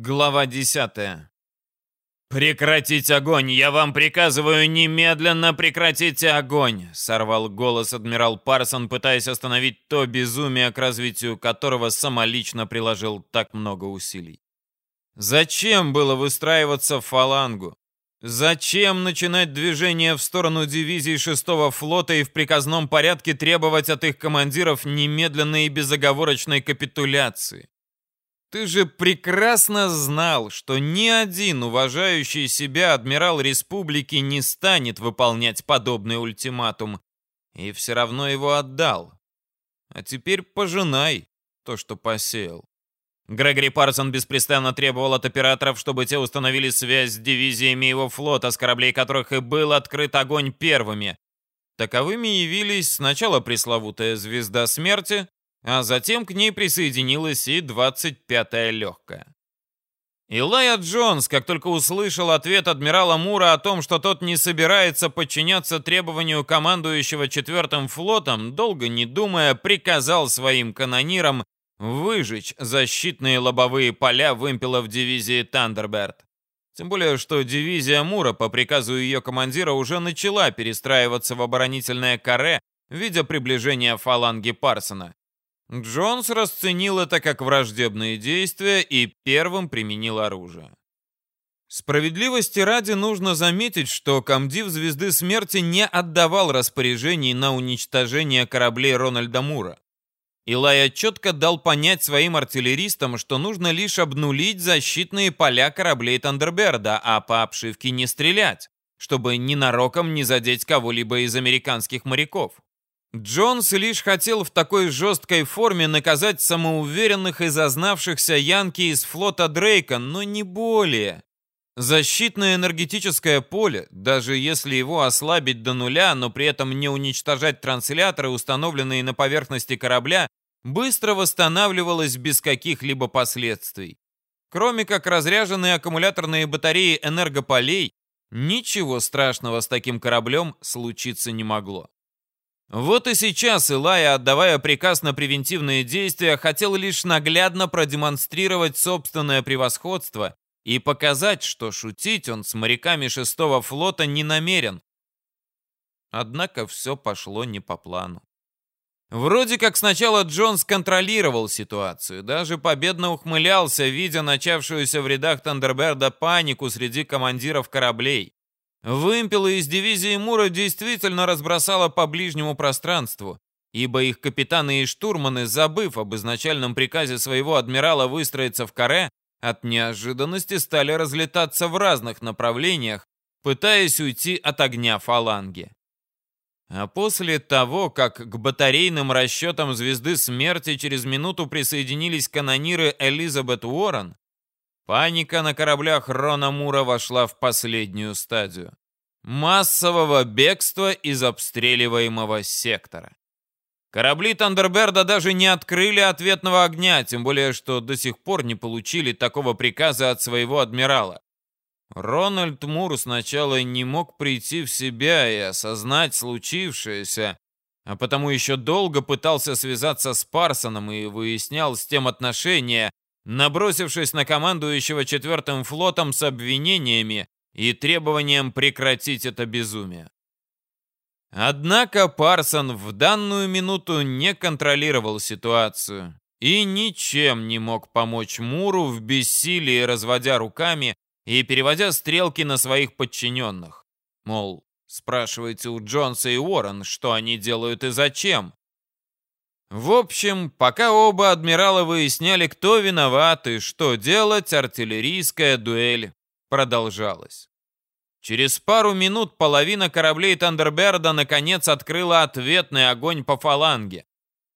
Глава 10. «Прекратить огонь! Я вам приказываю немедленно прекратить огонь!» Сорвал голос адмирал Парсон, пытаясь остановить то безумие, к развитию которого самолично приложил так много усилий. Зачем было выстраиваться в фалангу? Зачем начинать движение в сторону дивизии 6-го флота и в приказном порядке требовать от их командиров немедленной и безоговорочной капитуляции? Ты же прекрасно знал, что ни один уважающий себя адмирал республики не станет выполнять подобный ультиматум, и все равно его отдал. А теперь пожинай то, что посеял. Грегори Парсон беспрестанно требовал от операторов, чтобы те установили связь с дивизиями его флота, с кораблей которых и был открыт огонь первыми. Таковыми явились сначала пресловутая «Звезда смерти», а затем к ней присоединилась и 25-я легкая. Илайя Джонс, как только услышал ответ адмирала Мура о том, что тот не собирается подчиняться требованию командующего четвертым флотом, долго не думая, приказал своим канонирам выжечь защитные лобовые поля вымпелов дивизии Тандерберт. Тем более, что дивизия Мура по приказу ее командира уже начала перестраиваться в оборонительное каре, видя приближение фаланги Парсона. Джонс расценил это как враждебные действия и первым применил оружие. Справедливости ради нужно заметить, что комдив Звезды Смерти не отдавал распоряжений на уничтожение кораблей Рональда Мура. Илая четко дал понять своим артиллеристам, что нужно лишь обнулить защитные поля кораблей Тандерберда, а по обшивке не стрелять, чтобы ненароком не задеть кого-либо из американских моряков. Джонс лишь хотел в такой жесткой форме наказать самоуверенных и зазнавшихся янки из флота Дрейка, но не более. Защитное энергетическое поле, даже если его ослабить до нуля, но при этом не уничтожать трансляторы, установленные на поверхности корабля, быстро восстанавливалось без каких-либо последствий. Кроме как разряженные аккумуляторные батареи энергополей, ничего страшного с таким кораблем случиться не могло. Вот и сейчас Илая, отдавая приказ на превентивные действия, хотел лишь наглядно продемонстрировать собственное превосходство и показать, что шутить он с моряками шестого флота не намерен. Однако все пошло не по плану. Вроде как сначала Джонс контролировал ситуацию, даже победно ухмылялся, видя начавшуюся в рядах Тандерберда панику среди командиров кораблей. Вымпелы из дивизии Мура действительно разбросало по ближнему пространству, ибо их капитаны и штурманы, забыв об изначальном приказе своего адмирала выстроиться в каре, от неожиданности стали разлетаться в разных направлениях, пытаясь уйти от огня фаланги. А после того, как к батарейным расчетам Звезды Смерти через минуту присоединились канониры Элизабет Уоррен, Паника на кораблях Рона Мура вошла в последнюю стадию. Массового бегства из обстреливаемого сектора. Корабли Тандерберда даже не открыли ответного огня, тем более, что до сих пор не получили такого приказа от своего адмирала. Рональд Мур сначала не мог прийти в себя и осознать случившееся, а потому еще долго пытался связаться с Парсоном и выяснял с тем отношения, набросившись на командующего четвертым флотом с обвинениями и требованием прекратить это безумие. Однако Парсон в данную минуту не контролировал ситуацию и ничем не мог помочь Муру в бессилии, разводя руками и переводя стрелки на своих подчиненных. Мол, спрашивайте у Джонса и Уоррен, что они делают и зачем. В общем, пока оба адмирала выясняли, кто виноват и что делать, артиллерийская дуэль продолжалась. Через пару минут половина кораблей Тандерберда наконец открыла ответный огонь по фаланге.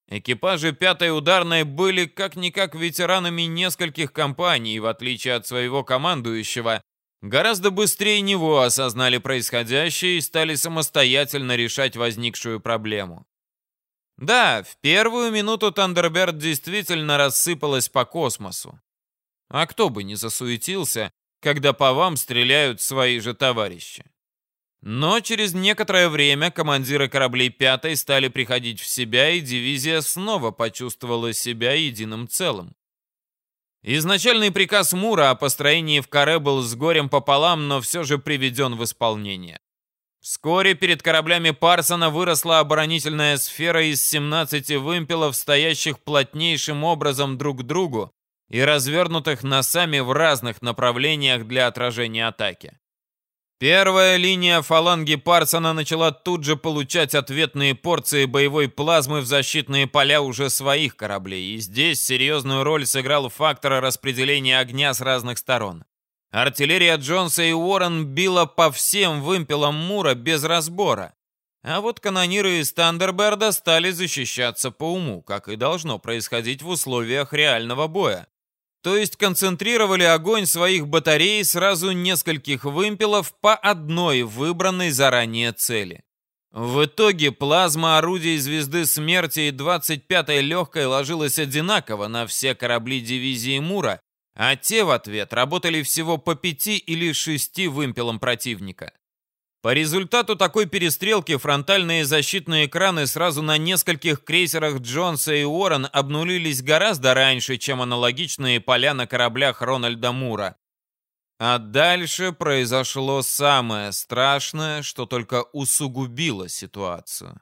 Экипажи пятой ударной были как-никак ветеранами нескольких компаний, в отличие от своего командующего, гораздо быстрее него осознали происходящее и стали самостоятельно решать возникшую проблему. Да, в первую минуту Тандерберт действительно рассыпалась по космосу. А кто бы не засуетился, когда по вам стреляют свои же товарищи. Но через некоторое время командиры кораблей пятой стали приходить в себя, и дивизия снова почувствовала себя единым целым. Изначальный приказ Мура о построении в каре был с горем пополам, но все же приведен в исполнение. Вскоре перед кораблями Парсона выросла оборонительная сфера из 17 вымпелов, стоящих плотнейшим образом друг к другу и развернутых носами в разных направлениях для отражения атаки. Первая линия фаланги Парсона начала тут же получать ответные порции боевой плазмы в защитные поля уже своих кораблей, и здесь серьезную роль сыграл фактор распределения огня с разных сторон. Артиллерия Джонса и Уоррен била по всем вымпелам Мура без разбора. А вот канониры из Тандерберда стали защищаться по уму, как и должно происходить в условиях реального боя. То есть концентрировали огонь своих батарей сразу нескольких вымпелов по одной выбранной заранее цели. В итоге плазма орудий Звезды Смерти и 25-й легкой ложилась одинаково на все корабли дивизии Мура, а те в ответ работали всего по пяти или шести вымпелам противника. По результату такой перестрелки фронтальные защитные экраны сразу на нескольких крейсерах Джонса и Уоррен обнулились гораздо раньше, чем аналогичные поля на кораблях Рональда Мура. А дальше произошло самое страшное, что только усугубило ситуацию.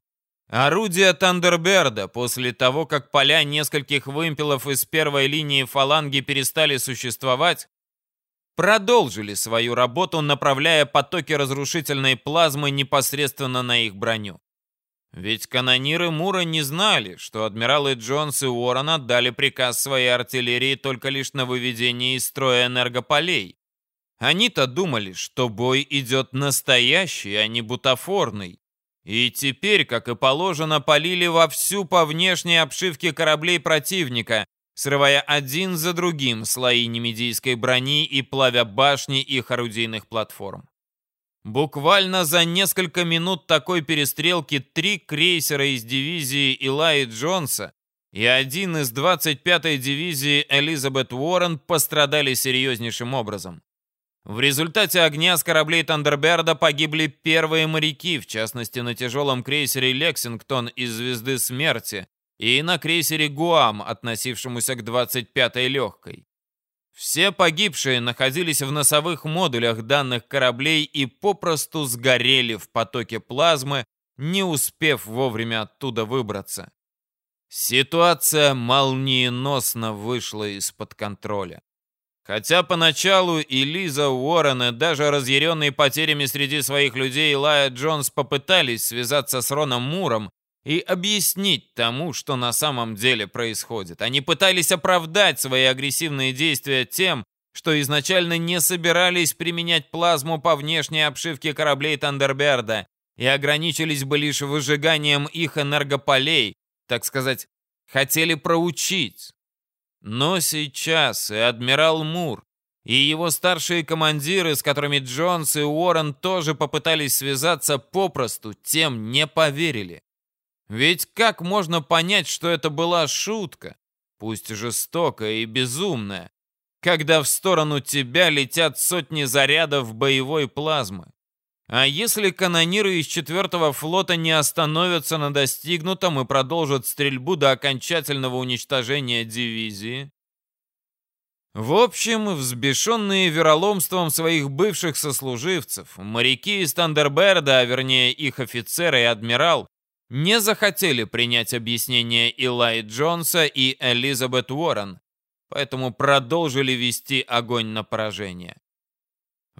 Орудия Тандерберда после того, как поля нескольких вымпелов из первой линии фаланги перестали существовать, продолжили свою работу, направляя потоки разрушительной плазмы непосредственно на их броню. Ведь канониры Мура не знали, что адмиралы Джонс и Уоррен отдали приказ своей артиллерии только лишь на выведение из строя энергополей. Они-то думали, что бой идет настоящий, а не бутафорный. И теперь, как и положено, полили вовсю по внешней обшивке кораблей противника, срывая один за другим слои немедийской брони и плавя башни их орудийных платформ. Буквально за несколько минут такой перестрелки три крейсера из дивизии Илаи Джонса и один из 25-й дивизии Элизабет Уоррен пострадали серьезнейшим образом. В результате огня с кораблей Тандерберда погибли первые моряки, в частности на тяжелом крейсере «Лексингтон» из «Звезды смерти» и на крейсере «Гуам», относившемуся к 25-й легкой. Все погибшие находились в носовых модулях данных кораблей и попросту сгорели в потоке плазмы, не успев вовремя оттуда выбраться. Ситуация молниеносно вышла из-под контроля. Хотя поначалу и Лиза Уоррен, и даже разъяренные потерями среди своих людей Лая Джонс попытались связаться с Роном Муром и объяснить тому, что на самом деле происходит. Они пытались оправдать свои агрессивные действия тем, что изначально не собирались применять плазму по внешней обшивке кораблей Тандерберда и ограничились бы лишь выжиганием их энергополей, так сказать, хотели проучить. Но сейчас и адмирал Мур, и его старшие командиры, с которыми Джонс и Уоррен тоже попытались связаться, попросту тем не поверили. Ведь как можно понять, что это была шутка, пусть жестокая и безумная, когда в сторону тебя летят сотни зарядов боевой плазмы? А если канониры из 4 флота не остановятся на достигнутом и продолжат стрельбу до окончательного уничтожения дивизии? В общем, взбешенные вероломством своих бывших сослуживцев, моряки из Тандерберда, а вернее их офицеры и адмирал, не захотели принять объяснение Илай Джонса и Элизабет Уоррен, поэтому продолжили вести огонь на поражение.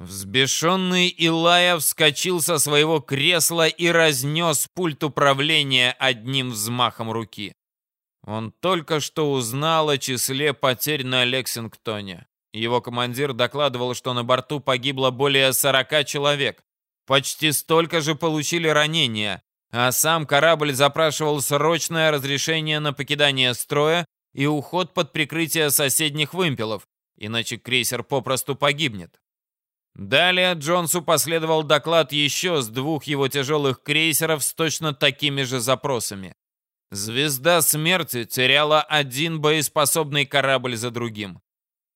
Взбешенный Илая вскочил со своего кресла и разнес пульт управления одним взмахом руки. Он только что узнал о числе потерь на Лексингтоне. Его командир докладывал, что на борту погибло более 40 человек. Почти столько же получили ранения, а сам корабль запрашивал срочное разрешение на покидание строя и уход под прикрытие соседних вымпелов, иначе крейсер попросту погибнет. Далее Джонсу последовал доклад еще с двух его тяжелых крейсеров с точно такими же запросами. Звезда смерти теряла один боеспособный корабль за другим.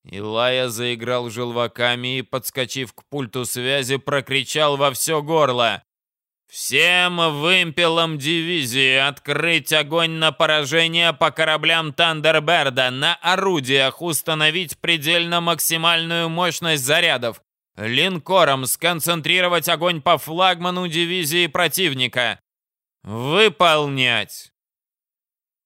Илая заиграл желваками и, подскочив к пульту связи, прокричал во все горло. Всем вымпелам дивизии открыть огонь на поражение по кораблям Тандерберда, на орудиях установить предельно максимальную мощность зарядов, линкором сконцентрировать огонь по флагману дивизии противника. Выполнять!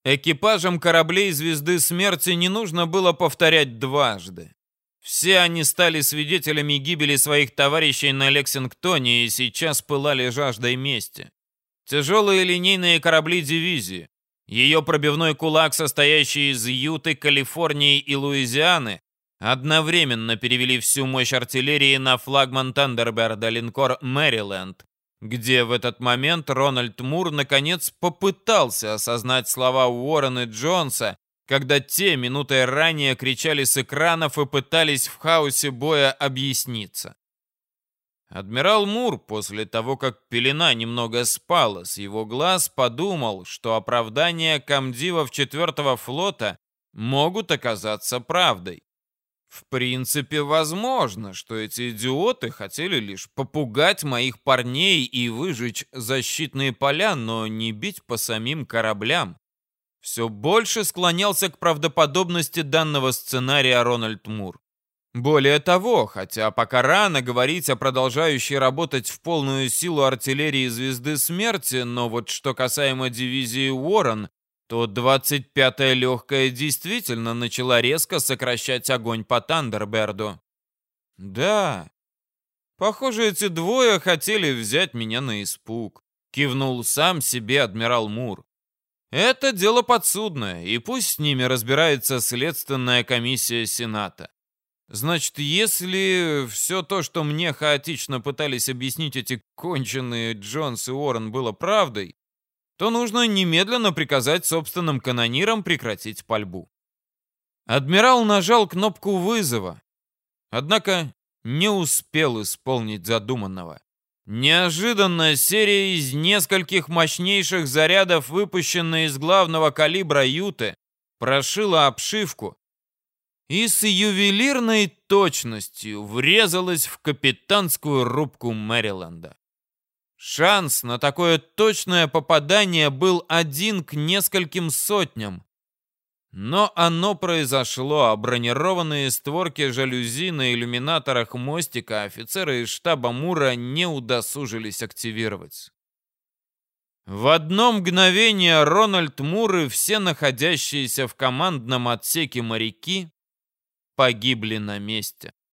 Экипажам кораблей Звезды Смерти не нужно было повторять дважды. Все они стали свидетелями гибели своих товарищей на Лексингтоне и сейчас пылали жаждой мести. Тяжелые линейные корабли дивизии, ее пробивной кулак, состоящий из Юты, Калифорнии и Луизианы, одновременно перевели всю мощь артиллерии на флагман Тандерберда линкор «Мэриленд», где в этот момент Рональд Мур наконец попытался осознать слова Уоррена Джонса когда те минутой ранее кричали с экранов и пытались в хаосе боя объясниться. Адмирал Мур, после того, как пелена немного спала с его глаз, подумал, что оправдания комдивов четвертого флота могут оказаться правдой. В принципе, возможно, что эти идиоты хотели лишь попугать моих парней и выжечь защитные поля, но не бить по самим кораблям все больше склонялся к правдоподобности данного сценария Рональд Мур. Более того, хотя пока рано говорить о продолжающей работать в полную силу артиллерии Звезды Смерти, но вот что касаемо дивизии Уоррен, то 25-я легкая действительно начала резко сокращать огонь по Тандерберду. Да, похоже, эти двое хотели взять меня на испуг, кивнул сам себе адмирал Мур. Это дело подсудное, и пусть с ними разбирается следственная комиссия Сената. Значит, если все то, что мне хаотично пытались объяснить эти конченые Джонс и Уоррен, было правдой, то нужно немедленно приказать собственным канонирам прекратить пальбу. Адмирал нажал кнопку вызова, однако не успел исполнить задуманного. Неожиданно серия из нескольких мощнейших зарядов, выпущенная из главного калибра Юты, прошила обшивку и с ювелирной точностью врезалась в капитанскую рубку Мэриленда. Шанс на такое точное попадание был один к нескольким сотням, но оно произошло, а бронированные створки жалюзи на иллюминаторах мостика офицеры из штаба Мура не удосужились активировать. В одно мгновение Рональд Мур и все находящиеся в командном отсеке моряки погибли на месте.